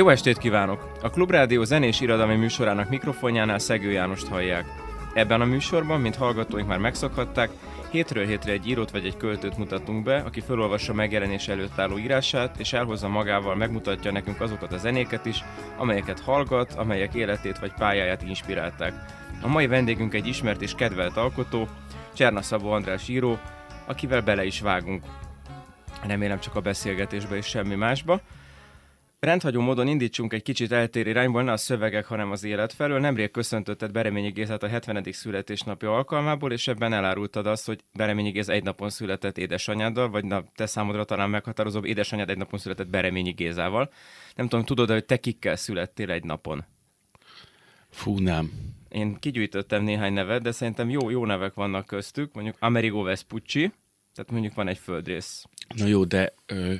Jó estét kívánok! A Klubrádió zenés irodalmi műsorának mikrofonjánál Szegő Jánost hallják. Ebben a műsorban, mint hallgatóink már megszokhatták, hétről hétre egy írót vagy egy költőt mutatunk be, aki felolvassa megjelenés előtt álló írását, és elhozza magával, megmutatja nekünk azokat a zenéket is, amelyeket hallgat, amelyek életét vagy pályáját inspirálták. A mai vendégünk egy ismert és kedvelt alkotó, Cserna Szabó András író, akivel bele is vágunk. Remélem csak a beszélgetésbe és semmi másba. Rendhagyó módon indítsunk egy kicsit eltér irányból, ne a szövegek, hanem az élet felől. Nemrég köszöntötted Bereményi Gézát a 70. születésnapja alkalmából, és ebben elárultad azt, hogy Bereményi Géz egy napon született édesanyáddal, vagy na, te számodra talán meghatározóbb, édesanyád egy napon született Bereményi Gézával. Nem tudom, tudod hogy te kikkel születtél egy napon? Fú, nem. Én kigyűjtöttem néhány nevet, de szerintem jó, jó nevek vannak köztük. Mondjuk Amerigo Vespucci, tehát mondjuk van egy földrész. Na jó, de ö,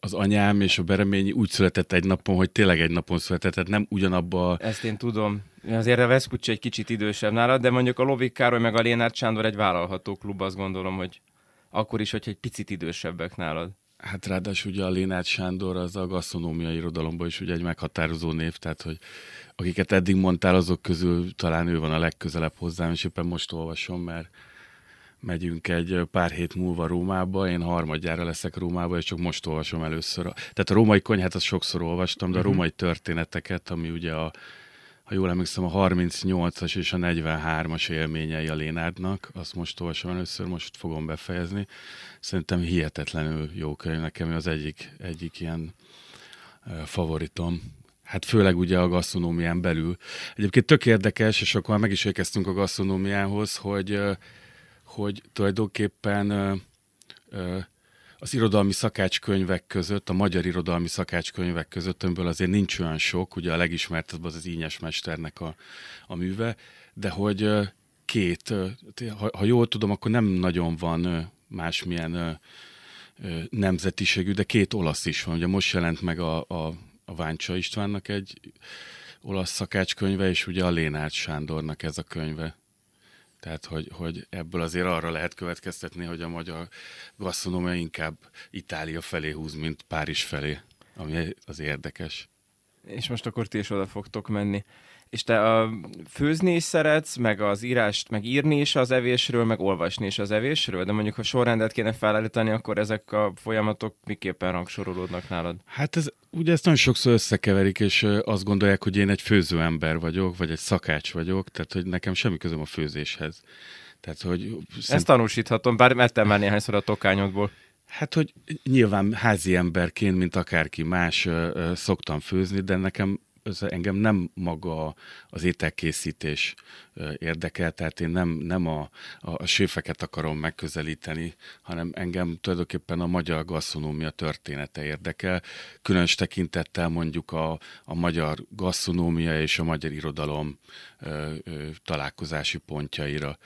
az anyám és a Bereményi úgy született egy napon, hogy tényleg egy napon született, tehát nem ugyanabba a... Ezt én tudom. Azért a Vespucci egy kicsit idősebb nálad, de mondjuk a Lovik Károly meg a Lénárd Sándor egy vállalható klub, azt gondolom, hogy akkor is, hogy egy picit idősebbek nálad. Hát ráadásul ugye a Lénárd Sándor az a gasztronómiai irodalomban is ugye egy meghatározó név, tehát hogy akiket eddig mondtál, azok közül talán ő van a legközelebb hozzám, és éppen most olvasom, mert megyünk egy pár hét múlva Rómába, én harmadjára leszek Rómába, és csak most olvasom először. Tehát a római konyhát azt sokszor olvastam, de a mhm. római történeteket, ami ugye a, ha jól emlékszem, a 38-as és a 43-as élményei a Lénárdnak, azt most olvasom először, most fogom befejezni. Szerintem hihetetlenül jó könyv, nekem az egyik, egyik ilyen favoritom. Hát főleg ugye a gasztronómián belül. Egyébként tök érdekes, és akkor már meg is érkeztünk a gasztronómiához, hogy hogy tulajdonképpen ö, az irodalmi szakácskönyvek között, a magyar irodalmi szakácskönyvek között, amiből azért nincs olyan sok, ugye a legismertebb az az Ínyes Mesternek a, a műve, de hogy két, ha, ha jól tudom, akkor nem nagyon van másmilyen nemzetiségű, de két olasz is van. Ugye most jelent meg a, a, a Váncsa Istvánnak egy olasz szakácskönyve, és ugye a Lénárd Sándornak ez a könyve. Tehát, hogy, hogy ebből azért arra lehet következtetni, hogy a magyar gasztronómia inkább Itália felé húz, mint Párizs felé, ami az érdekes. És most akkor ti is oda fogtok menni. És te a főzni is szeretsz, meg az írást, meg írni is az evésről, meg olvasni is az evésről, de mondjuk ha sorrendet kéne felállítani, akkor ezek a folyamatok miképpen rangsorolódnak nálad? Hát ez, ugye ezt nagyon sokszor összekeverik, és azt gondolják, hogy én egy főző ember vagyok, vagy egy szakács vagyok, tehát hogy nekem semmi közöm a főzéshez. Tehát, hogy szent... Ezt tanúsíthatom, bár ettem már néhányszor a tokányodból. Hát, hogy nyilván házi emberként, mint akárki más, szoktam főzni, de nekem ez engem nem maga az ételkészítés érdekel, tehát én nem, nem a, a, a séfeket akarom megközelíteni, hanem engem tulajdonképpen a magyar gasztronómia története érdekel, különös tekintettel mondjuk a, a magyar gasztronómia és a magyar irodalom ö, ö, találkozási pontjaira.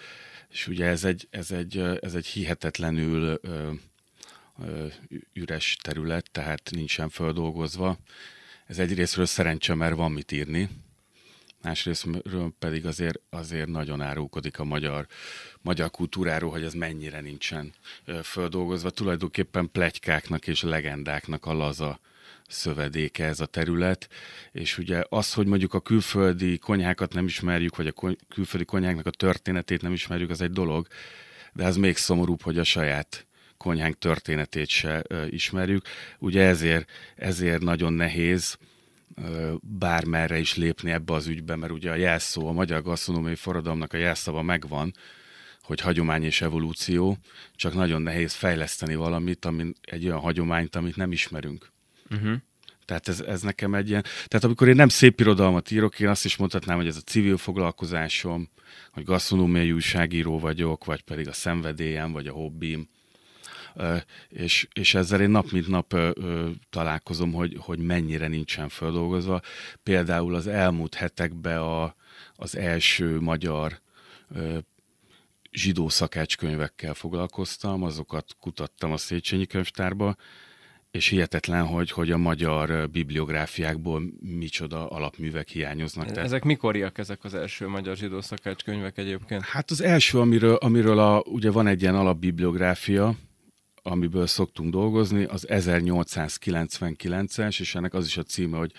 És ugye ez egy, ez egy, ez egy hihetetlenül ö, üres terület, tehát nincsen földolgozva, ez egyrésztről szerencse, mert van mit írni, másrésztről pedig azért, azért nagyon árulkodik a magyar, magyar kultúráról, hogy ez mennyire nincsen földolgozva. Tulajdonképpen plegykáknak és legendáknak a laza szövedéke ez a terület, és ugye az, hogy mondjuk a külföldi konyhákat nem ismerjük, vagy a külföldi konyháknak a történetét nem ismerjük, az egy dolog, de ez még szomorúbb, hogy a saját konyhánk történetét se ismerjük. Ugye ezért, ezért nagyon nehéz bármerre is lépni ebbe az ügybe, mert ugye a jelszó, a magyar gasztronómiai forradalomnak a jelszava megvan, hogy hagyomány és evolúció, csak nagyon nehéz fejleszteni valamit, ami, egy olyan hagyományt, amit nem ismerünk. Uh-huh. Tehát ez, ez nekem egy ilyen... Tehát amikor én nem szép irodalmat írok, én azt is mondhatnám, hogy ez a civil foglalkozásom, hogy gasztronómiai újságíró vagyok, vagy pedig a szenvedélyem, vagy a hobbim és, és ezzel én nap mint nap találkozom, hogy, hogy mennyire nincsen földolgozva. Például az elmúlt hetekben a, az első magyar zsidó szakácskönyvekkel foglalkoztam, azokat kutattam a Széchenyi könyvtárba, és hihetetlen, hogy, hogy a magyar bibliográfiákból micsoda alapművek hiányoznak. Tehát... Ezek mikoriak, ezek az első magyar zsidó szakácskönyvek egyébként? Hát az első, amiről, amiről a, ugye van egy ilyen alapbibliográfia, amiből szoktunk dolgozni, az 1899-es, és ennek az is a címe, hogy,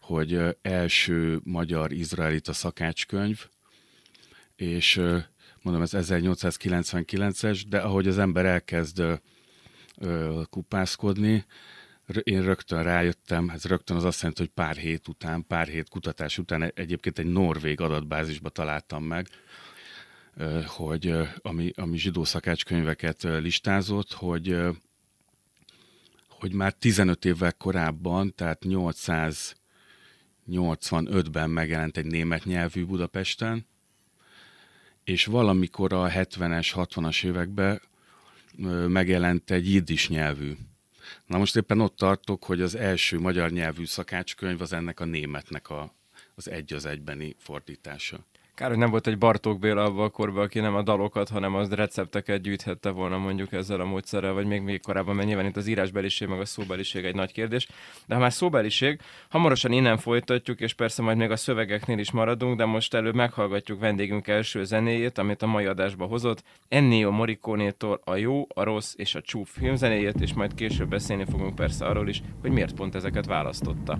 hogy első magyar izraelita szakácskönyv, és mondom, ez 1899-es, de ahogy az ember elkezd kupászkodni, én rögtön rájöttem, ez rögtön az azt jelenti, hogy pár hét után, pár hét kutatás után egyébként egy norvég adatbázisba találtam meg, hogy ami, ami zsidó szakácskönyveket listázott, hogy hogy már 15 évvel korábban, tehát 885-ben megjelent egy német nyelvű Budapesten, és valamikor a 70-es, 60-as években megjelent egy jiddis nyelvű. Na most éppen ott tartok, hogy az első magyar nyelvű szakácskönyv az ennek a németnek a, az egy az egybeni fordítása. Kár, hogy nem volt egy Bartók Béla abban a korban, aki nem a dalokat, hanem az recepteket gyűjthette volna mondjuk ezzel a módszerrel, vagy még, még korábban, mert nyilván itt az írásbeliség, meg a szóbeliség egy nagy kérdés. De ha már szóbeliség, hamarosan innen folytatjuk, és persze majd még a szövegeknél is maradunk, de most előbb meghallgatjuk vendégünk első zenéjét, amit a mai adásba hozott, Ennio Morricone-tól a jó, a rossz és a csúf filmzenéjét, és majd később beszélni fogunk persze arról is, hogy miért pont ezeket választotta.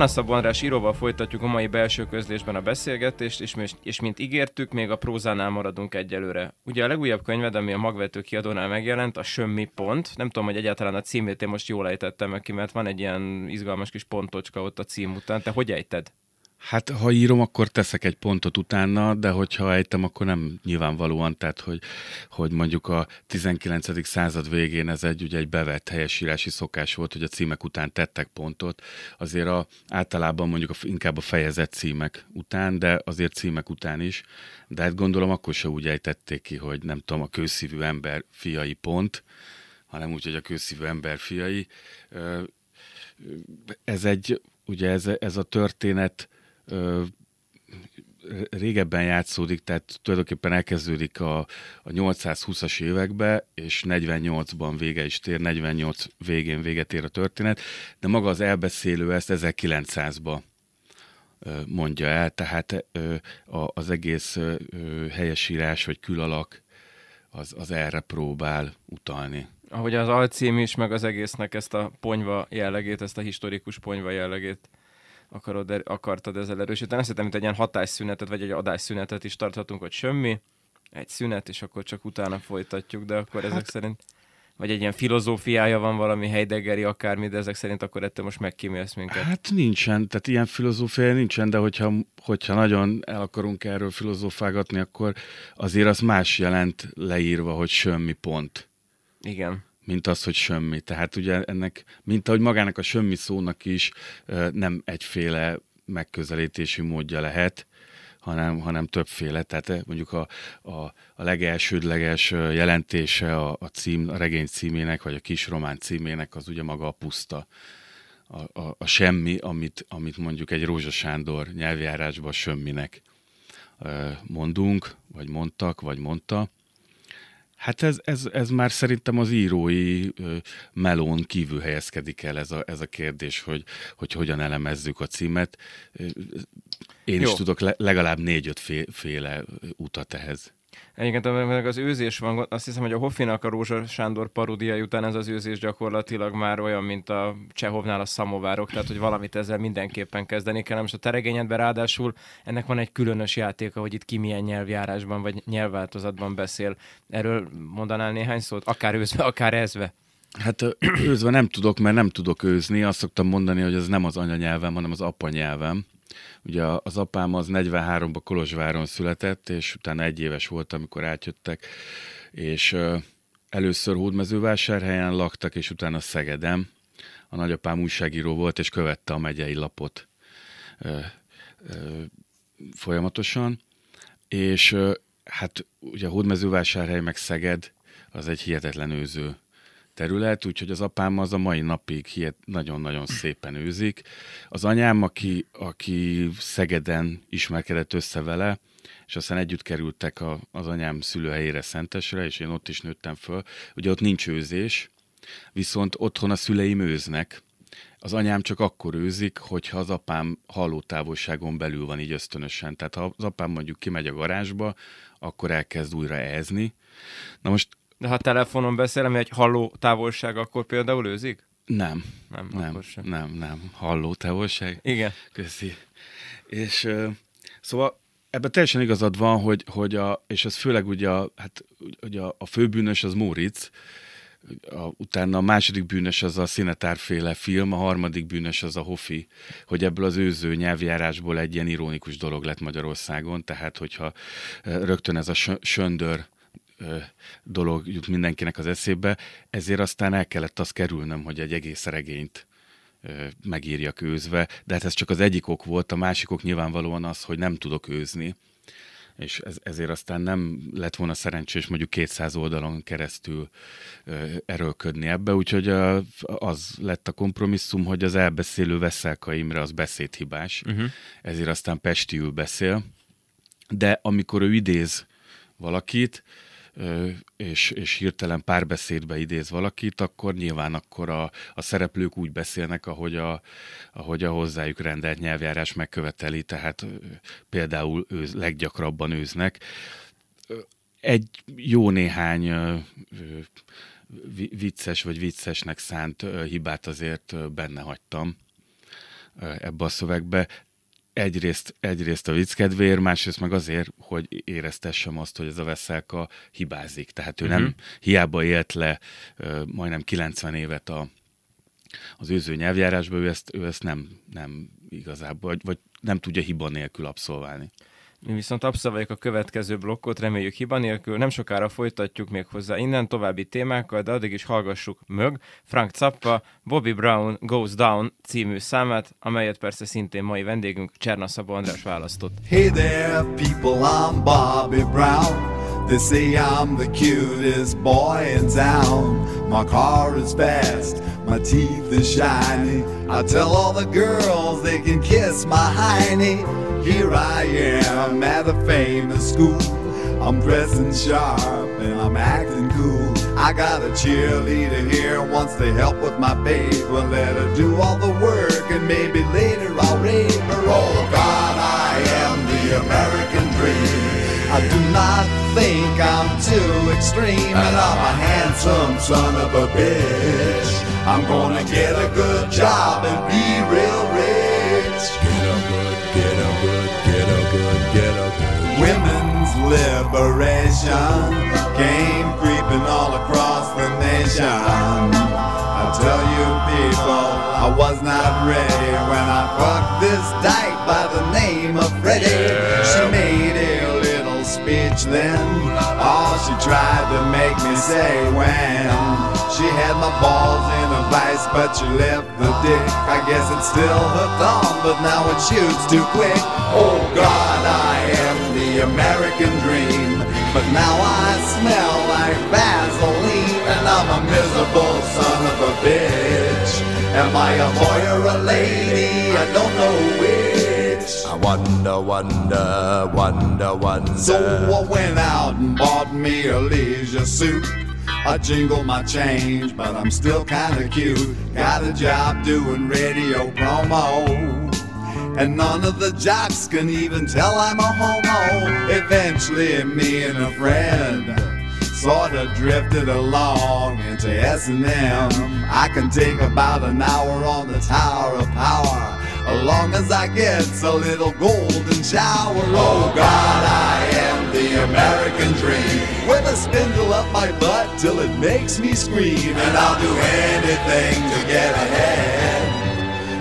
Csernaszab András íróval folytatjuk a mai belső közlésben a beszélgetést, és, és mint ígértük, még a prózánál maradunk egyelőre. Ugye a legújabb könyved, ami a magvető kiadónál megjelent, a Sömmi pont. Nem tudom, hogy egyáltalán a címét én most jól ejtettem ki, mert van egy ilyen izgalmas kis pontocska ott a cím után. Te hogy ejted? Hát, ha írom, akkor teszek egy pontot utána, de hogyha ejtem, akkor nem nyilvánvalóan, tehát, hogy, hogy mondjuk a 19. század végén ez egy, ugye egy bevett helyesírási szokás volt, hogy a címek után tettek pontot, azért a, általában mondjuk a, inkább a fejezett címek után, de azért címek után is, de hát gondolom akkor se úgy ejtették ki, hogy nem tudom, a kőszívű ember fiai pont, hanem úgy, hogy a kőszívű ember fiai. Ez egy, ugye ez, ez a történet régebben játszódik, tehát tulajdonképpen elkezdődik a, a 820-as évekbe, és 48-ban vége is tér, 48 végén véget ér a történet, de maga az elbeszélő ezt 1900-ba mondja el, tehát az egész helyesírás vagy külalak az, az erre próbál utalni. Ahogy az alcím is, meg az egésznek ezt a ponyva jellegét, ezt a historikus ponyva jellegét akarod, er, akartad ezzel erősíteni. Azt hittem, mint egy ilyen hatásszünetet, vagy egy adásszünetet is tarthatunk, hogy semmi, egy szünet, és akkor csak utána folytatjuk, de akkor hát, ezek szerint vagy egy ilyen filozófiája van valami Heideggeri akármi, de ezek szerint akkor ettől most megkímélsz minket. Hát nincsen, tehát ilyen filozófia nincsen, de hogyha, hogyha nagyon el akarunk erről filozófálgatni, akkor azért az más jelent leírva, hogy semmi pont. Igen mint az, hogy semmi. Tehát ugye ennek, mint ahogy magának a semmi szónak is nem egyféle megközelítési módja lehet, hanem, hanem többféle. Tehát mondjuk a, a, a legelsődleges jelentése a, a, cím, a regény címének, vagy a kis román címének az ugye maga a puszta. A, a, a semmi, amit, amit mondjuk egy Rózsa Sándor nyelvjárásban semminek mondunk, vagy mondtak, vagy mondta. Hát ez, ez, ez már szerintem az írói melón kívül helyezkedik el ez a, ez a kérdés, hogy, hogy hogyan elemezzük a címet. Én Jó. is tudok le, legalább négy-öt féle utat ehhez. Egyébként meg az őzés van, azt hiszem, hogy a Hoffinak a Rózsa Sándor paródia után ez az őzés gyakorlatilag már olyan, mint a Csehovnál a szamovárok, tehát hogy valamit ezzel mindenképpen kezdeni kell. Most a teregényedben ráadásul ennek van egy különös játéka, hogy itt ki milyen nyelvjárásban vagy nyelvváltozatban beszél. Erről mondanál néhány szót? Akár őzve, akár ezve. Hát őzve nem tudok, mert nem tudok őzni. Azt szoktam mondani, hogy ez nem az anyanyelvem, hanem az apanyelvem. Ugye az apám az 43-ban Kolozsváron született, és utána egy éves volt, amikor átjöttek, és először Hódmezővásárhelyen laktak, és utána Szegedem. A nagyapám újságíró volt, és követte a megyei lapot folyamatosan, és hát ugye Hódmezővásárhely meg Szeged az egy hihetetlen őző terület, úgyhogy az apám az a mai napig nagyon-nagyon szépen őzik. Az anyám, aki, aki Szegeden ismerkedett össze vele, és aztán együtt kerültek a, az anyám szülőhelyére Szentesre, és én ott is nőttem föl. Ugye ott nincs őzés, viszont otthon a szüleim őznek. Az anyám csak akkor őzik, hogyha az apám hallótávolságon belül van így ösztönösen. Tehát ha az apám mondjuk kimegy a garázsba, akkor elkezd újra ezni. Na most de ha telefonon beszélem, egy halló távolság, akkor például őzik? Nem. Nem, nem, sem. nem, nem. Halló távolság? Igen. Köszi. És uh, szóval ebben teljesen igazad van, hogy, hogy a, és ez főleg ugye a, hát, ugye a, a főbűnös az Móricz, a, utána a második bűnös az a színetárféle film, a harmadik bűnös az a Hofi, hogy ebből az őző nyelvjárásból egy ilyen ironikus dolog lett Magyarországon, tehát hogyha rögtön ez a söndör dolog jut mindenkinek az eszébe, ezért aztán el kellett azt kerülnöm, hogy egy egész regényt megírjak őzve, de hát ez csak az egyik ok volt, a másik ok nyilvánvalóan az, hogy nem tudok őzni, és ez, ezért aztán nem lett volna szerencsés mondjuk 200 oldalon keresztül ö, erőlködni ebbe, úgyhogy a, az lett a kompromisszum, hogy az elbeszélő Veszelka Imre az beszédhibás, uh-huh. ezért aztán Pestiül beszél, de amikor ő idéz valakit, és, és hirtelen párbeszédbe idéz valakit, akkor nyilván akkor a, a szereplők úgy beszélnek, ahogy a, ahogy a hozzájuk rendelt nyelvjárás megköveteli, tehát például őz, leggyakrabban őznek. Egy jó néhány vicces vagy viccesnek szánt hibát azért benne hagytam ebbe a szövegbe egyrészt, egyrészt a vicc kedvéért, másrészt meg azért, hogy éreztessem azt, hogy ez a veszelka hibázik. Tehát ő uh-huh. nem mhm. hiába élt le uh, majdnem 90 évet a, az őző nyelvjárásba, ő ezt, ő ezt nem, nem igazából, vagy, vagy nem tudja hiba nélkül abszolválni. Mi viszont abszolváljuk a következő blokkot, reméljük hiba nélkül. Nem sokára folytatjuk még hozzá innen további témákkal, de addig is hallgassuk mög Frank Zappa Bobby Brown Goes Down című számát, amelyet persze szintén mai vendégünk Cserna Szabó András választott. Hey there people, I'm Bobby Brown They say I'm the cutest boy in town. My car is fast, my teeth are shiny. I tell all the girls they can kiss my hiney. Here I am at a famous school. I'm dressing sharp and I'm acting cool. I got a cheerleader here, wants to help with my paper. Let her do all the work and maybe later I'll rape her. Oh God, I am the American dream. I do not think I'm too extreme, and I'm a handsome son of a bitch. I'm gonna get a good job and be real rich. Get a good, get a good, get a good, get a good. Women's liberation came creeping all across the nation. I tell you people, I was not ready when I fucked this dyke by the name of Freddie. She made speech then. All she tried to make me say when she had my balls in a vice, but she left the dick. I guess it's still hooked on, but now it shoots too quick. Oh God, I am the American dream. But now I smell like Vaseline, and I'm a miserable son of a bitch. Am I a boy or a lady? I don't know which. I wonder, wonder, wonder, wonder. So I went out and bought me a leisure suit. I jingle my change, but I'm still kinda cute. Got a job doing radio promo. And none of the jocks can even tell I'm a homo. Eventually, me and a friend sorta drifted along into S&M. I can take about an hour on the Tower of Power. As long as I get a little golden shower. Oh God, I am the American dream. With a spindle up my butt till it makes me scream. And I'll do anything to get ahead.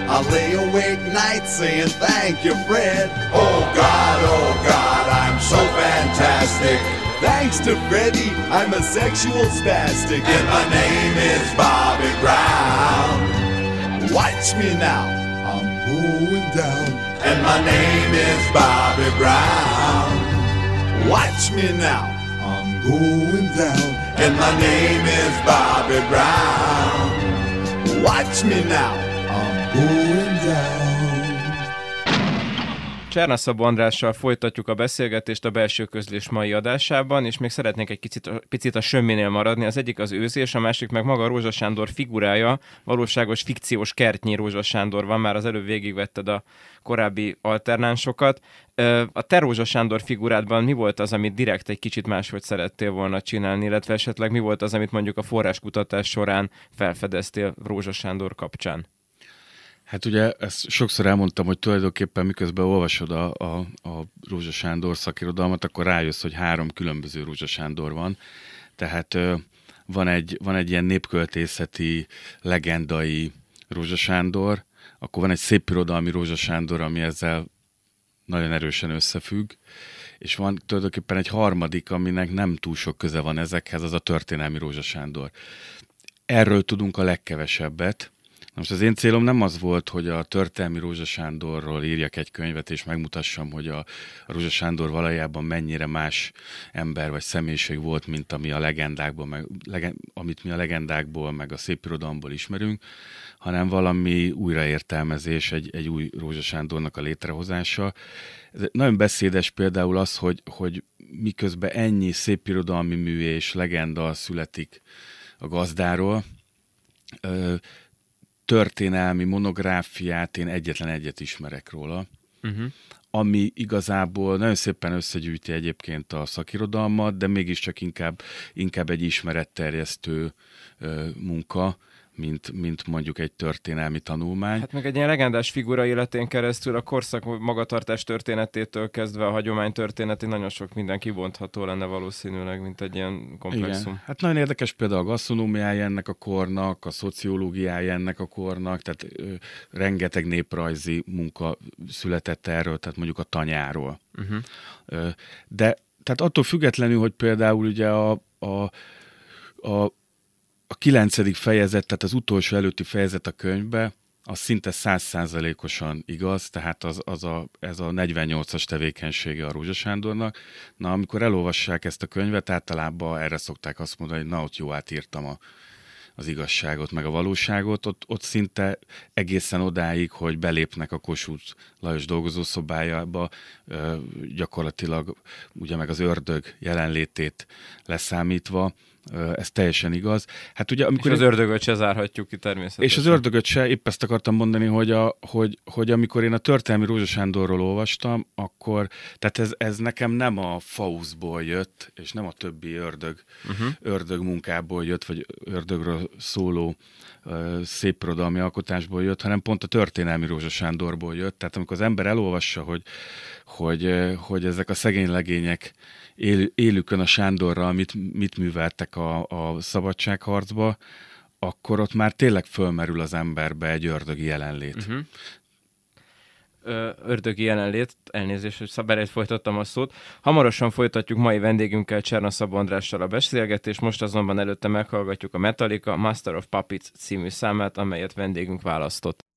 I lay awake nights saying thank you, Fred. Oh God, oh God, I'm so fantastic. Thanks to Freddie, I'm a sexual spastic, and my name is Bobby Brown. Watch me now, going down, and my name is Bobby Brown. Watch me now, I'm going down, and my name is Bobby Brown. Watch me now, I'm going down. Csernaszabó Andrással folytatjuk a beszélgetést a belső közlés mai adásában, és még szeretnék egy kicsit, picit a sömminél maradni. Az egyik az őzés, a másik meg maga Rózsa Sándor figurája, valóságos fikciós kertnyi Rózsa Sándor van, már az előbb végigvetted a korábbi alternánsokat. A te Rózsa Sándor figurádban mi volt az, amit direkt egy kicsit máshogy szerettél volna csinálni, illetve esetleg mi volt az, amit mondjuk a forráskutatás során felfedeztél Rózsa Sándor kapcsán? Hát ugye ezt sokszor elmondtam, hogy tulajdonképpen miközben olvasod a, a, a Rózsa Sándor szakirodalmat, akkor rájössz, hogy három különböző Rózsa Sándor van. Tehát van egy, van egy ilyen népköltészeti, legendai Rózsa Sándor, akkor van egy szépirodalmi Rózsa Sándor, ami ezzel nagyon erősen összefügg, és van tulajdonképpen egy harmadik, aminek nem túl sok köze van ezekhez, az a történelmi Rózsa Sándor. Erről tudunk a legkevesebbet, Na Most az én célom nem az volt, hogy a történelmi Rózsa Sándorról írjak egy könyvet, és megmutassam, hogy a, Rózsa Sándor valójában mennyire más ember vagy személyiség volt, mint ami a legendákból, meg, legen, amit mi a legendákból, meg a szépirodalomból ismerünk, hanem valami újraértelmezés, egy, egy új Rózsa Sándornak a létrehozása. Ez nagyon beszédes például az, hogy, hogy miközben ennyi szépirodalmi mű és legenda születik a gazdáról, történelmi monográfiát én egyetlen egyet ismerek róla, Uh-huh. ami igazából nagyon szépen összegyűjti egyébként a szakirodalmat, de mégiscsak inkább, inkább egy ismeretterjesztő ö, munka, mint, mint mondjuk egy történelmi tanulmány. Hát meg egy ilyen legendás figura életén keresztül a korszak magatartás történetétől kezdve a hagyomány történetén nagyon sok minden kibontható lenne valószínűleg, mint egy ilyen komplexum. Igen. Hát nagyon érdekes például a gasztronómiája ennek a kornak, a szociológiája ennek a kornak, tehát ö, rengeteg néprajzi munka született erről, tehát mondjuk a tanyáról. Uh-huh. Ö, de tehát attól függetlenül, hogy például ugye a, a, a, a kilencedik fejezet, tehát az utolsó előtti fejezet a könyvbe, az szinte százszázalékosan igaz, tehát az, az a, ez a 48-as tevékenysége a Rózsa Sándornak. Na, amikor elolvassák ezt a könyvet, általában erre szokták azt mondani, hogy na, ott jó átírtam a, az igazságot, meg a valóságot, ott, ott szinte egészen odáig, hogy belépnek a Kossuth Lajos dolgozószobájába, gyakorlatilag ugye meg az ördög jelenlétét leszámítva, ez teljesen igaz. Hát ugye, amikor és az ördögöt se zárhatjuk ki természetesen. És az ördögöt se, épp ezt akartam mondani, hogy, a, hogy, hogy amikor én a történelmi Rózsa Sándorról olvastam, akkor, tehát ez, ez nekem nem a Faustból jött, és nem a többi ördög, uh-huh. ördög munkából jött, vagy ördögről szóló uh, szép prodalmi alkotásból jött, hanem pont a történelmi Rózsa Sándorból jött. Tehát amikor az ember elolvassa, hogy, hogy, hogy ezek a szegény legények él, élükön a Sándorral mit, mit műveltek a, a szabadságharcba, akkor ott már tényleg fölmerül az emberbe egy ördögi jelenlét. Uh-huh. ördögi jelenlét, elnézést, hogy szabályt folytattam a szót. Hamarosan folytatjuk mai vendégünkkel Cserna Szab Andrással a beszélgetést, most azonban előtte meghallgatjuk a Metallica Master of Puppets című számát, amelyet vendégünk választott.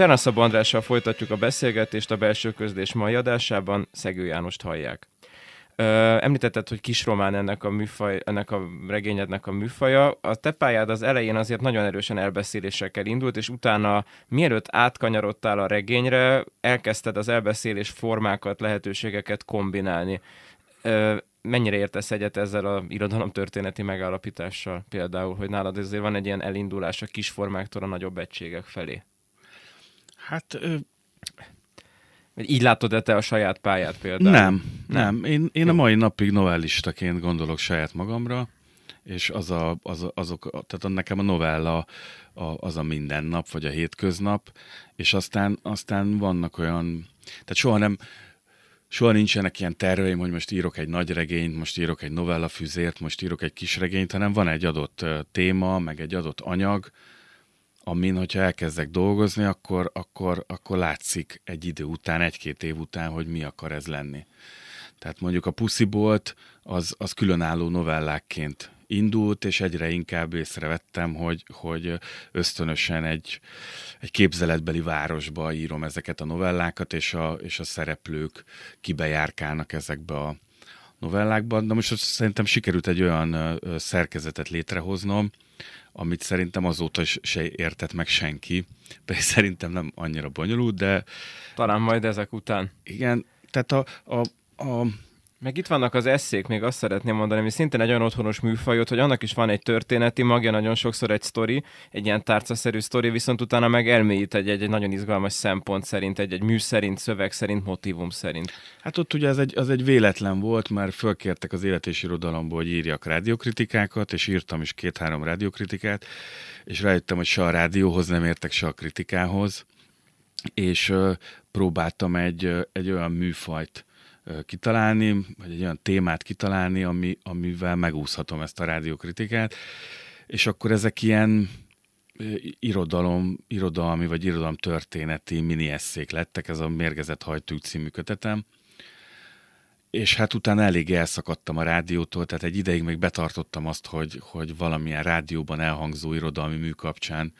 Csernaszabó Andrással folytatjuk a beszélgetést a belső közlés mai adásában, Szegő Jánost hallják. Ö, említetted, hogy kis román ennek a, műfaj, ennek a regényednek a műfaja. A te pályád az elején azért nagyon erősen elbeszélésekkel indult, és utána, mielőtt átkanyarodtál a regényre, elkezdted az elbeszélés formákat, lehetőségeket kombinálni. Ö, mennyire értesz egyet ezzel a irodalomtörténeti megállapítással például, hogy nálad azért van egy ilyen elindulás a kis formáktól a nagyobb egységek felé? Hát ö, így látod-e te a saját pályát például? nem, nem. Én, én a mai napig novellistaként gondolok saját magamra, és az a, az a, azok, tehát a- nekem a novella a, az a mindennap, vagy a hétköznap, és aztán, aztán vannak olyan, tehát soha nem, soha nincsenek ilyen terveim, hogy most írok egy nagy regényt, most írok egy novella füzért, most írok egy kis regényt, hanem van egy adott téma, meg egy adott anyag, amin, hogyha elkezdek dolgozni, akkor, akkor, akkor látszik egy idő után, egy-két év után, hogy mi akar ez lenni. Tehát mondjuk a Pussybolt az, az különálló novellákként indult, és egyre inkább észrevettem, hogy, hogy ösztönösen egy, egy képzeletbeli városba írom ezeket a novellákat, és a, és a szereplők kibejárkálnak ezekbe a novellákban. De most szerintem sikerült egy olyan szerkezetet létrehoznom, amit szerintem azóta se értett meg senki. Pedig szerintem nem annyira bonyolult, de Talán majd ezek után. igen, tehát a, a, a Meg itt vannak az eszék, még azt szeretném mondani, ami szintén egy olyan otthonos műfajot, hogy annak is van egy történeti magja, nagyon sokszor egy sztori, egy ilyen tárcaszerű sztori, viszont utána meg elmélyít egy, egy, egy nagyon izgalmas szempont szerint, egy, egy mű szerint, szöveg szerint, motivum szerint. Hát ott ugye az egy, az egy véletlen volt, mert fölkértek az élet és irodalomból, hogy írjak rádiókritikákat, és írtam is két-három rádiókritikát, és rájöttem, hogy se a rádióhoz nem értek, se a kritikához, és ö, próbáltam egy, egy olyan műfajt kitalálni, vagy egy olyan témát kitalálni, ami, amivel megúszhatom ezt a rádiókritikát, és akkor ezek ilyen irodalom, irodalmi vagy irodalomtörténeti mini eszék lettek, ez a Mérgezett hajtűk című kötetem, és hát utána elég elszakadtam a rádiótól, tehát egy ideig még betartottam azt, hogy, hogy valamilyen rádióban elhangzó irodalmi mű kapcsán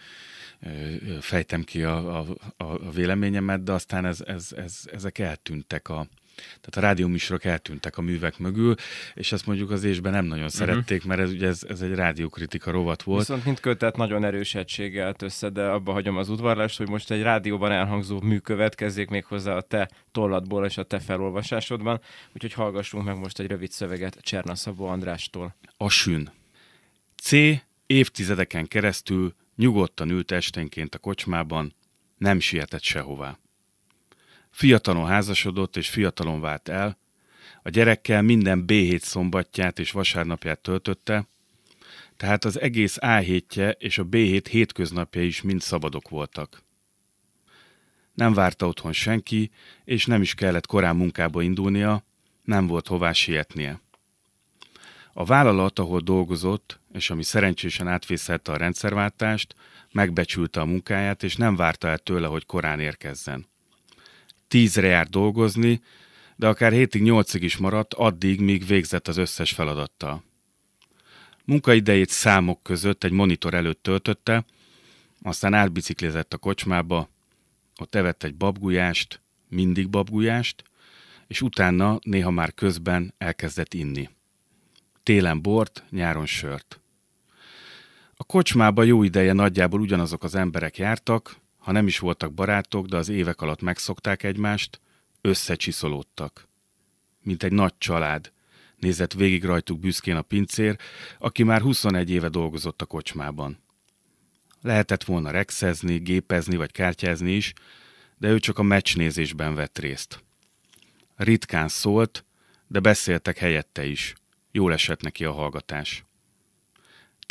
fejtem ki a, a a véleményemet, de aztán ez, ez, ez, ezek eltűntek a, tehát a rádióműsorok eltűntek a művek mögül, és ezt mondjuk az ésben nem nagyon szerették, mert ez, ugye ez, ez egy rádiókritika rovat volt. Viszont mint kötet nagyon erős egység állt össze, de abba hagyom az udvarlást, hogy most egy rádióban elhangzó mű következzék még hozzá a te tolladból és a te felolvasásodban, úgyhogy hallgassunk meg most egy rövid szöveget Cserna Szabó Andrástól. A sün. C. évtizedeken keresztül nyugodtan ült esténként a kocsmában, nem sietett sehová. Fiatalon házasodott és fiatalon vált el, a gyerekkel minden B7 szombatját és vasárnapját töltötte, tehát az egész A és a B7 hétköznapja is mind szabadok voltak. Nem várta otthon senki, és nem is kellett korán munkába indulnia, nem volt hová sietnie. A vállalat, ahol dolgozott, és ami szerencsésen átvészelte a rendszerváltást, megbecsülte a munkáját, és nem várta el tőle, hogy korán érkezzen. Tízre járt dolgozni, de akár hétig nyolcig is maradt, addig, míg végzett az összes feladattal. Munkaidejét számok között egy monitor előtt töltötte, aztán átbiciklizett a kocsmába, ott evett egy babgulyást, mindig babgulyást, és utána néha már közben elkezdett inni. Télen bort, nyáron sört. A kocsmába jó ideje nagyjából ugyanazok az emberek jártak, ha nem is voltak barátok, de az évek alatt megszokták egymást, összecsiszolódtak. Mint egy nagy család, nézett végig rajtuk büszkén a pincér, aki már 21 éve dolgozott a kocsmában. Lehetett volna rexezni, gépezni vagy kártyázni is, de ő csak a meccsnézésben vett részt. Ritkán szólt, de beszéltek helyette is. Jól esett neki a hallgatás.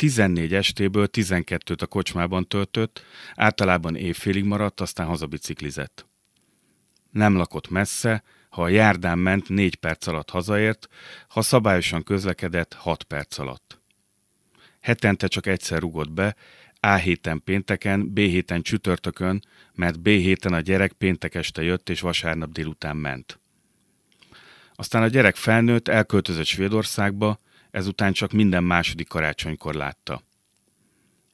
14 estéből 12-t a kocsmában töltött, általában évfélig maradt, aztán hazabiciklizett. Nem lakott messze, ha a járdán ment, négy perc alatt hazaért, ha szabályosan közlekedett, hat perc alatt. Hetente csak egyszer rugott be, A héten pénteken, B héten csütörtökön, mert B héten a gyerek péntek este jött és vasárnap délután ment. Aztán a gyerek felnőtt, elköltözött Svédországba, ezután csak minden második karácsonykor látta.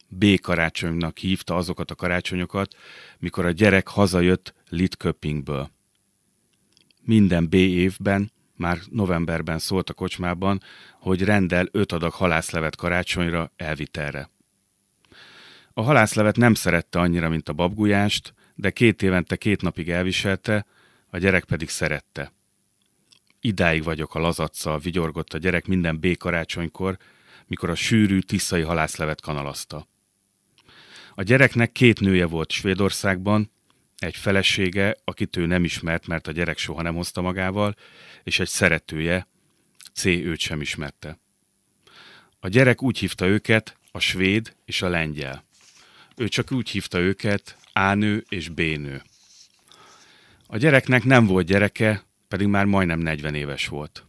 B-karácsonynak hívta azokat a karácsonyokat, mikor a gyerek hazajött Litköppingből. Minden B évben, már novemberben szólt a kocsmában, hogy rendel öt adag halászlevet karácsonyra elvitelre. A halászlevet nem szerette annyira, mint a babgulyást, de két évente két napig elviselte, a gyerek pedig szerette. Idáig vagyok a lazaccal, vigyorgott a gyerek minden B karácsonykor, mikor a sűrű tiszai halászlevet kanalazta. A gyereknek két nője volt Svédországban, egy felesége, akit ő nem ismert, mert a gyerek soha nem hozta magával, és egy szeretője, C. őt sem ismerte. A gyerek úgy hívta őket, a svéd és a lengyel. Ő csak úgy hívta őket, A és B. A gyereknek nem volt gyereke, pedig már majdnem 40 éves volt.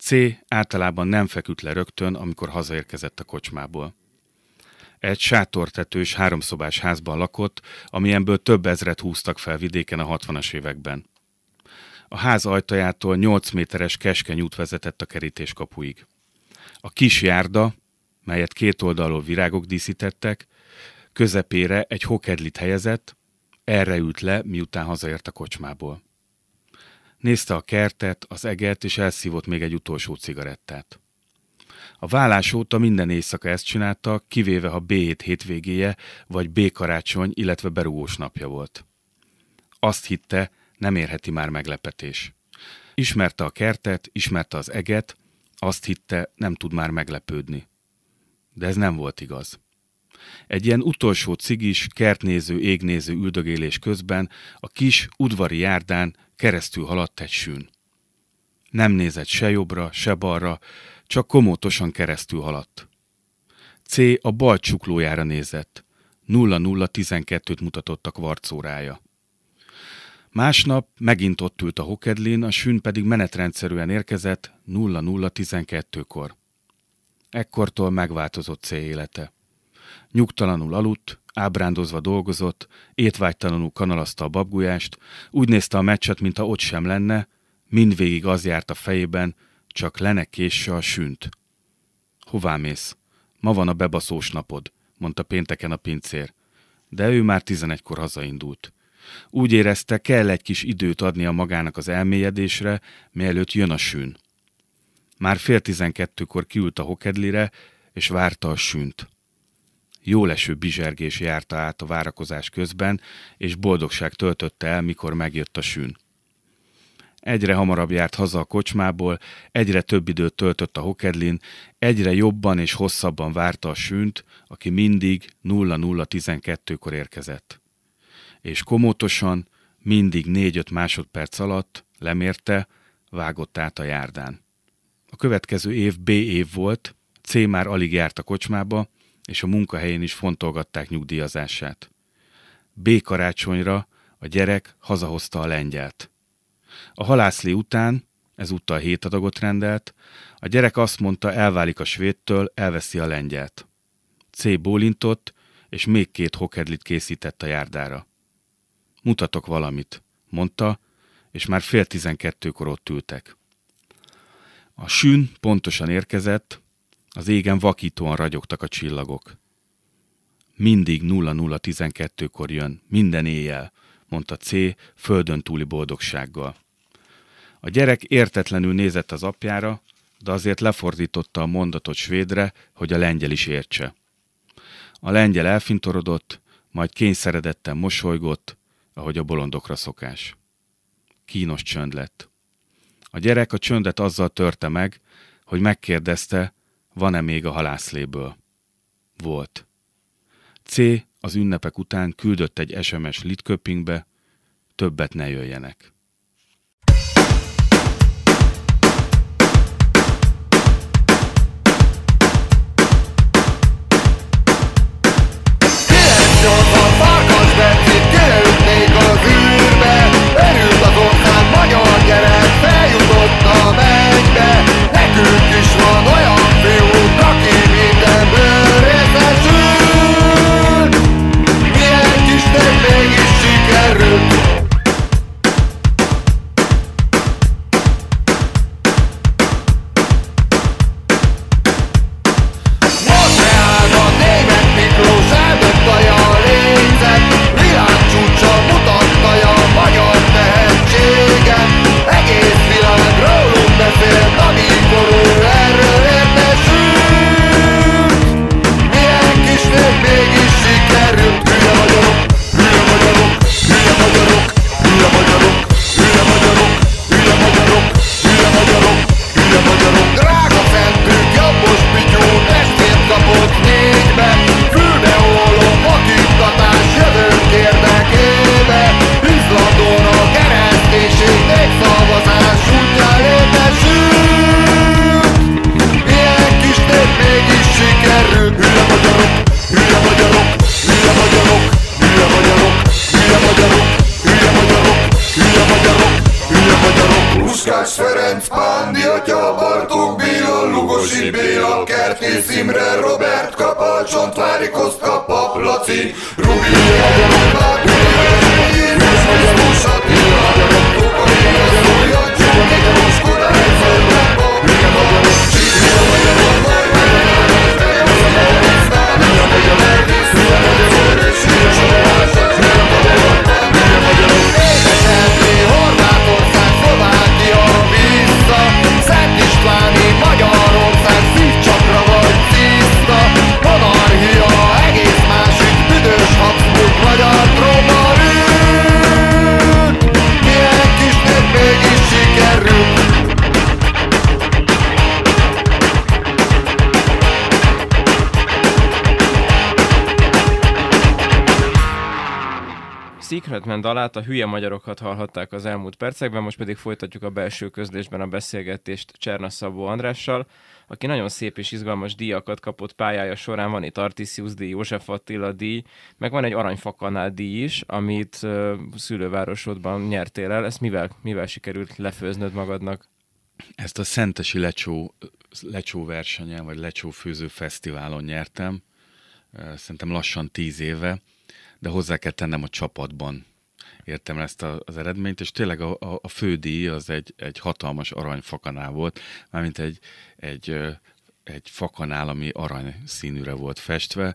C általában nem feküdt le rögtön, amikor hazaérkezett a kocsmából. Egy sátortetős háromszobás házban lakott, amilyenből több ezret húztak fel vidéken a 60-as években. A ház ajtajától 8 méteres keskeny út vezetett a kerítés kapuig. A kis járda, melyet két oldalról virágok díszítettek, közepére egy hokedlit helyezett, erre ült le, miután hazaért a kocsmából. Nézte a kertet, az eget, és elszívott még egy utolsó cigarettát. A vállás óta minden éjszaka ezt csinálta, kivéve ha B7 hétvégéje, vagy B karácsony, illetve berúgós napja volt. Azt hitte, nem érheti már meglepetés. Ismerte a kertet, ismerte az eget, azt hitte, nem tud már meglepődni. De ez nem volt igaz. Egy ilyen utolsó cigis, kertnéző, égnéző üldögélés közben a kis udvari járdán keresztül haladt egy sűn. Nem nézett se jobbra, se balra, csak komótosan keresztül haladt. C a bal csuklójára nézett. 0012-t mutatott a kvarcórája. Másnap megint ott ült a hokedlin, a sűn pedig menetrendszerűen érkezett 0012-kor. Ekkortól megváltozott C élete. Nyugtalanul aludt, ábrándozva dolgozott, étvágytalanul kanalazta a babgulyást, úgy nézte a meccset, mintha ott sem lenne, mindvégig az járt a fejében, csak lene késse a sünt. Hová mész? Ma van a bebaszós napod, mondta pénteken a pincér. De ő már tizenegykor hazaindult. Úgy érezte, kell egy kis időt adnia magának az elmélyedésre, mielőtt jön a sűn. Már fél tizenkettőkor kiült a hokedlire, és várta a sünt. Jó leső bizsergés járta át a várakozás közben, és boldogság töltötte el, mikor megjött a sűn. Egyre hamarabb járt haza a kocsmából, egyre több időt töltött a hokedlin, egyre jobban és hosszabban várta a sűnt, aki mindig 0012-kor érkezett. És komótosan, mindig 4-5 másodperc alatt, lemérte, vágott át a járdán. A következő év B év volt, C már alig járt a kocsmába, és a munkahelyén is fontolgatták nyugdíjazását. B karácsonyra a gyerek hazahozta a lengyelt. A halászli után, ezúttal hét adagot rendelt, a gyerek azt mondta, elválik a svédtől, elveszi a lengyelt. C. bólintott, és még két hokedlit készített a járdára. Mutatok valamit, mondta, és már fél tizenkettőkor ott ültek. A sűn pontosan érkezett, az égen vakítóan ragyogtak a csillagok. Mindig 0012-kor jön, minden éjjel, mondta C. földön túli boldogsággal. A gyerek értetlenül nézett az apjára, de azért lefordította a mondatot svédre, hogy a lengyel is értse. A lengyel elfintorodott, majd kényszeredetten mosolygott, ahogy a bolondokra szokás. Kínos csönd lett. A gyerek a csöndet azzal törte meg, hogy megkérdezte, van-e még a halászléből. Volt. C. az ünnepek után küldött egy SMS Litköpingbe, többet ne jöjjenek. Secretman dalát, a hülye magyarokat hallhatták az elmúlt percekben, most pedig folytatjuk a belső közlésben a beszélgetést Cserna Szabó Andrással, aki nagyon szép és izgalmas díjakat kapott pályája során. Van itt Artisius díj, József Attila díj, meg van egy aranyfakanál díj is, amit uh, szülővárosodban nyertél el. Ezt mivel, mivel sikerült lefőznöd magadnak? Ezt a Szentesi Lecsó, Lecsó versenyen, vagy Lecsó Főző Fesztiválon nyertem, szerintem lassan tíz éve, de hozzá kell tennem a csapatban. Értem ezt a, az eredményt, és tényleg a, a, a fődíj az egy, egy hatalmas aranyfakanál volt, mármint egy, egy, egy fakanál, ami arany színűre volt festve,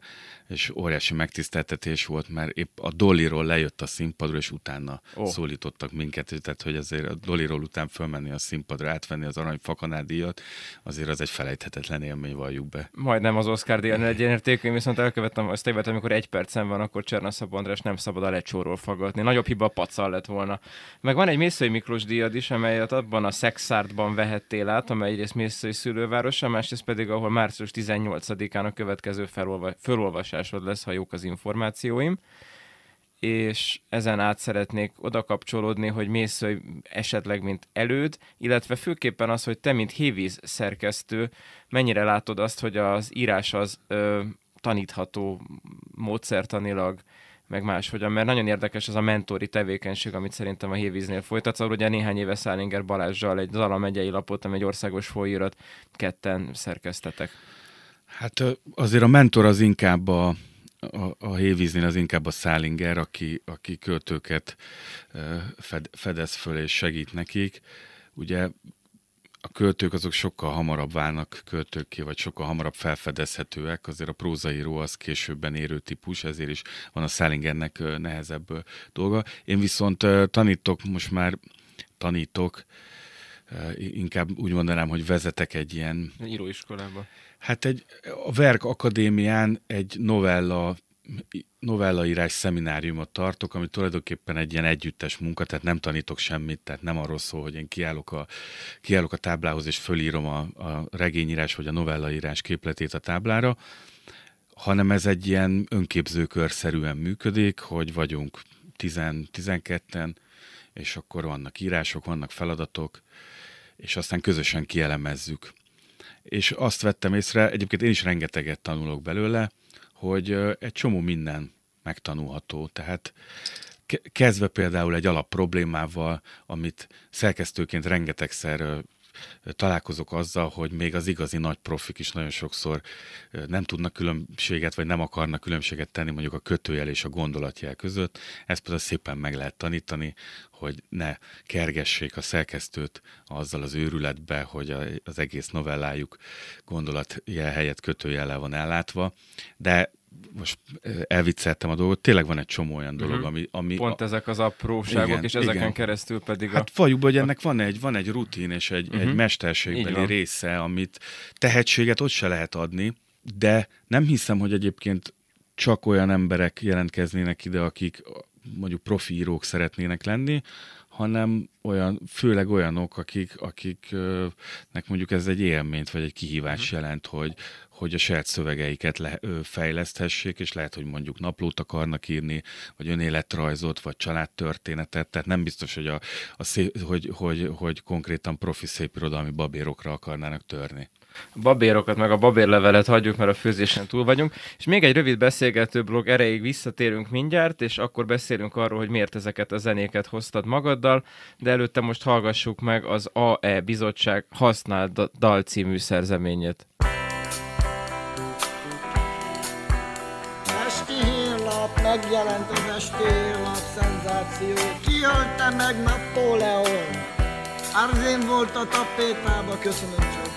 és óriási megtiszteltetés volt, mert épp a Dollyról lejött a színpadra, és utána oh. szólítottak minket, tehát hogy azért a Dollyról után fölmenni a színpadra, átvenni az arany fakanál díjat, azért az egy felejthetetlen élmény, valljuk be. Majdnem az Oscar díján egyenértékű, én viszont elkövettem azt tévet, amikor egy percen van, akkor Cserna Szabó András nem szabad a lecsóról faggatni. Nagyobb hiba a pacal lett volna. Meg van egy Mészői Miklós díjad is, amelyet abban a Szexártban vehettél át, amely egyrészt Mészői szülővárosa, másrészt pedig, ahol március 18-án a következő felolva- felolvasásod lesz, ha jók az információim. És ezen át szeretnék oda kapcsolódni, hogy Mészői esetleg mint előd, illetve főképpen az, hogy te, mint Hévíz szerkesztő, mennyire látod azt, hogy az írás az ö, tanítható módszertanilag, meg máshogyan, mert nagyon érdekes az a mentori tevékenység, amit szerintem a Hévíznél folytatsz, ahol ugye néhány éve Szálinger Balázsjal egy Zala megyei lapot, ami egy országos folyóirat, ketten szerkesztetek. Hát azért a mentor az inkább a, a, a Hévíznél az inkább a Szálinger, aki, aki költőket fed, fedez föl és segít nekik. Ugye a költők azok sokkal hamarabb válnak költőkké, vagy sokkal hamarabb felfedezhetőek, azért a prózaíró az későbben érő típus, ezért is van a Szálingernek nehezebb dolga. Én viszont tanítok, most már tanítok, inkább úgy mondanám, hogy vezetek egy ilyen Íróiskolában. Hát egy, a Verk Akadémián egy novella novellaírás szemináriumot tartok, ami tulajdonképpen egy ilyen együttes munka, tehát nem tanítok semmit, tehát nem arról szól, hogy én kiállok a, kiállok a táblához és fölírom a, a regényírás vagy a novellaírás képletét a táblára, hanem ez egy ilyen önképzőkörszerűen működik, hogy vagyunk 10-12-en, és akkor vannak írások, vannak feladatok, és aztán közösen kielemezzük. És azt vettem észre, egyébként én is rengeteget tanulok belőle, hogy egy csomó minden megtanulható. Tehát ke- kezdve például egy alap problémával, amit szerkesztőként rengetegszer találkozok azzal, hogy még az igazi nagy profik is nagyon sokszor nem tudnak különbséget, vagy nem akarnak különbséget tenni mondjuk a kötőjel és a gondolatjel között. Ezt például szépen meg lehet tanítani, hogy ne kergessék a szerkesztőt azzal az őrületbe, hogy az egész novellájuk gondolatjel helyett kötőjellel van ellátva. De most elvicceltem a dolgot, tényleg van egy csomó olyan dolog, Mhm. ami... ami Pont ezek az apróságok, Igen, és ezeken igen. keresztül pedig a... Hát valljuk hogy ennek van egy, van egy rutin és egy, uh-huh. egy Így mesterségbeli része, amit tehetséget ott se lehet adni, de nem hiszem, hogy egyébként csak olyan emberek jelentkeznének ide, akik mondjuk profi írók szeretnének lenni, hanem olyan, főleg olyanok, akik, akiknek mondjuk ez egy élményt vagy egy kihívás jelent, hogy, hogy a saját szövegeiket le, ö, fejleszthessék, és lehet, hogy mondjuk naplót akarnak írni, vagy önéletrajzot, vagy családtörténetet, tehát nem biztos, hogy, a, a szép, hogy, hogy, hogy konkrétan profi szépirodalmi babérokra akarnának törni. Babérokat, meg a babérlevelet hagyjuk, mert a főzésen túl vagyunk. És még egy rövid beszélgető blog erejéig visszatérünk mindjárt, és akkor beszélünk arról, hogy miért ezeket a zenéket hoztad magaddal, de előtte most hallgassuk meg az AE Bizottság használt dal című szerzeményét. Hírlap, megjelent az esti hírlap, szenzáció. Kiölte meg Napóleon. Arzén volt a tapétába, köszönöm csak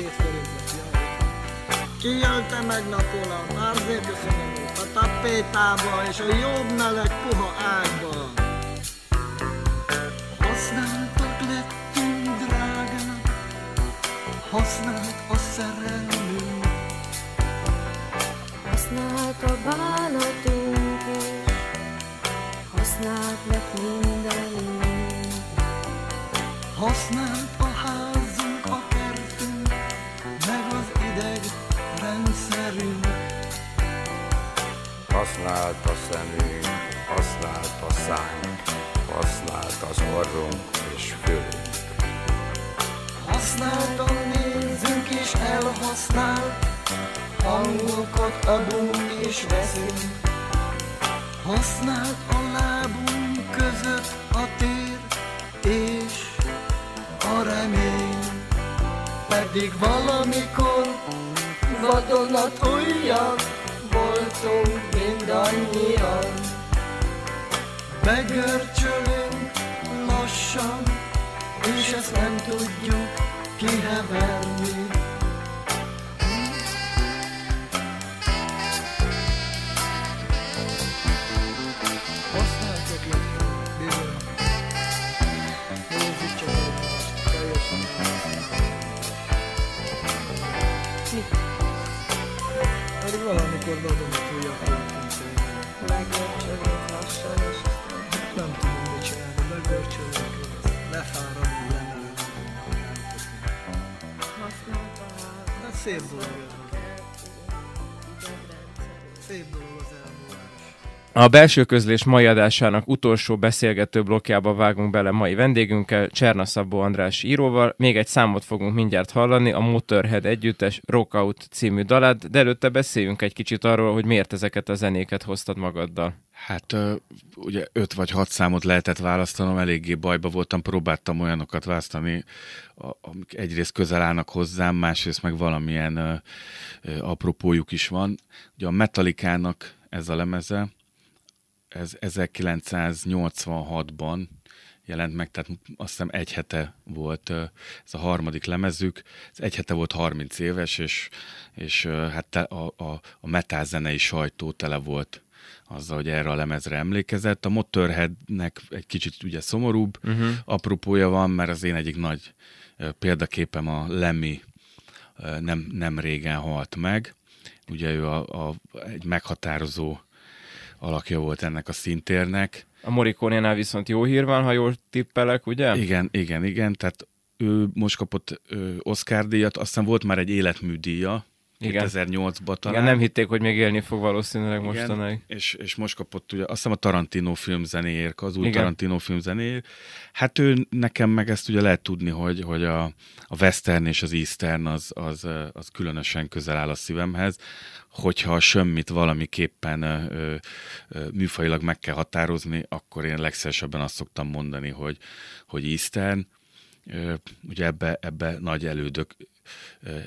két forintot, jaj. Kiölte meg Napóleon, Arzén köszönöm volt a tapétába, és a jobb meleg puha ágba. Használtak lettünk drágán, használt a szerelmünk. Használt a bánatunk is, használt lett mindenünk. Használt a házunk, Használt a szemünk, használt a szánk, használt az orrunk és fülünk. Használt a nézünk és elhasznált, hangokat adunk és veszünk. Használt a lábunk között a tér és a remény. Pedig valamikor vadonatújak voltunk mindannyian. Begörcsölünk lassan, és ezt nem tudjuk kiheverni. A belső közlés mai adásának utolsó beszélgető blokkjába vágunk bele mai vendégünkkel, Cserna Szabó András íróval. Még egy számot fogunk mindjárt hallani, a Motorhead együttes Rockout című dalát, de előtte beszéljünk egy kicsit arról, hogy miért ezeket a zenéket hoztad magaddal. Hát ugye öt vagy hat számot lehetett választanom, eléggé bajba voltam, próbáltam olyanokat választani, amik egyrészt közel állnak hozzám, másrészt meg valamilyen apropójuk is van. Ugye a Metallica-nak ez a lemeze, ez 1986-ban jelent meg, tehát azt hiszem egy hete volt ez a harmadik lemezük, ez egy hete volt 30 éves, és, és hát a, a, a metal zenei sajtó tele volt azzal, hogy erre a lemezre emlékezett. A Motorheadnek egy kicsit ugye szomorúbb uh-huh. apropója van, mert az én egyik nagy példaképem a Lemmy nem, nem régen halt meg. Ugye ő a, a, egy meghatározó alakja volt ennek a szintérnek. A Morricone-nál viszont jó hír van, ha jól tippelek, ugye? Igen, igen, igen, tehát ő most kapott ö, Oscar díjat, aztán volt már egy életműdíja, Igen. 2008-ban talán. Igen, nem hitték, hogy még élni fog valószínűleg mostanáig. és, és most kapott ugye, azt hiszem a Tarantino filmzenéért, az új Igen. Tarantino filmzenéért. Hát ő nekem meg ezt ugye lehet tudni, hogy, hogy a, a western és az eastern az, az, az különösen közel áll a szívemhez, hogyha a sömmit valamiképpen ö, ö, műfajilag meg kell határozni, akkor én legszívesebben azt szoktam mondani, hogy, hogy eastern, ugye ebbe, ebbe nagy elődök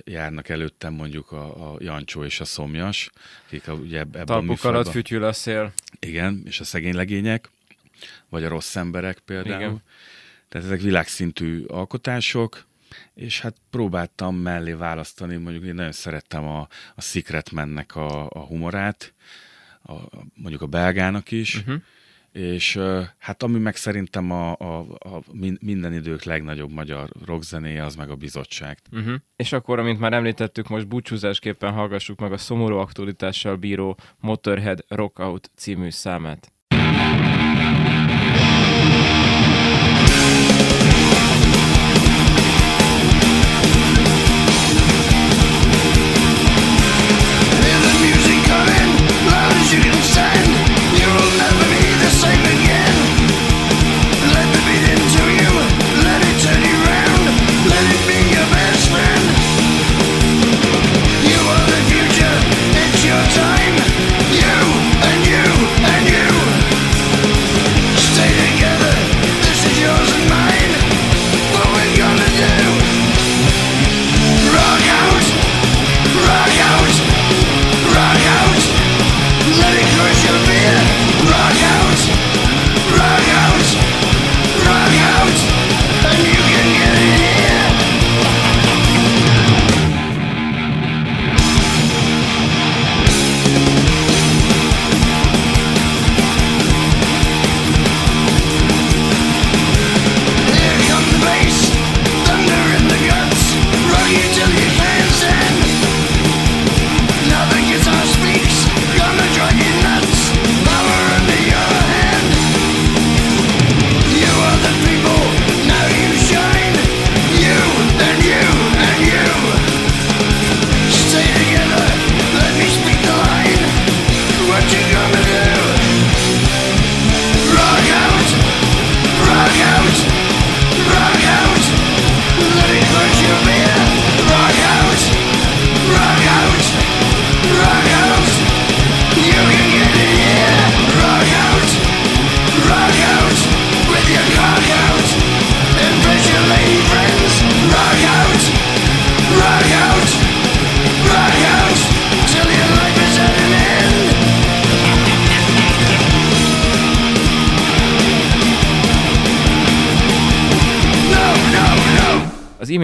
járnak előttem mondjuk a, a Jancsó és a Szomjas, akik a, ugye ebbe a Talpuk műfajba- alatt fütyül a szél. igen, és a szegény legények, vagy a rossz emberek például. Igen. Tehát ezek világszintű alkotások, és hát próbáltam mellé választani, mondjuk én nagyon szerettem a, a Secret Man-nek a, a humorát, a, a- mondjuk a belgának is, uh-huh. És hát ami meg szerintem a, a, a min- minden idők legnagyobb magyar rockzenéje, az meg a bizottság. Uh-huh. És akkor, amint már említettük, most búcsúzásképpen hallgassuk meg a szomorú aktualitással bíró Motorhead Rockout című számát. Hear the music coming, loud as you can stand.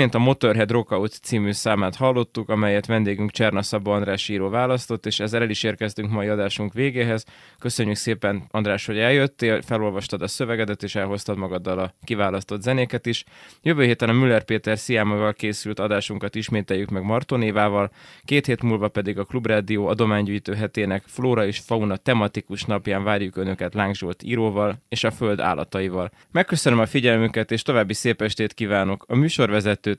Imént a Motorhead Rockout című számát hallottuk, amelyet vendégünk Cserna Szabó András író választott, és ezzel el is érkeztünk mai adásunk végéhez. Köszönjük szépen, András, hogy eljöttél, felolvastad a szövegedet, és elhoztad magaddal a kiválasztott zenéket is. Jövő héten a Müller Péter Sziámával készült adásunkat ismételjük meg Martonévával, két hét múlva pedig a Klubrádió adománygyűjtő hetének Flóra és Fauna tematikus napján várjuk Önöket Láng Zsolt íróval és a Föld állataival. Megköszönöm a figyelmüket, és további szép estét kívánok. A műsorvezetőt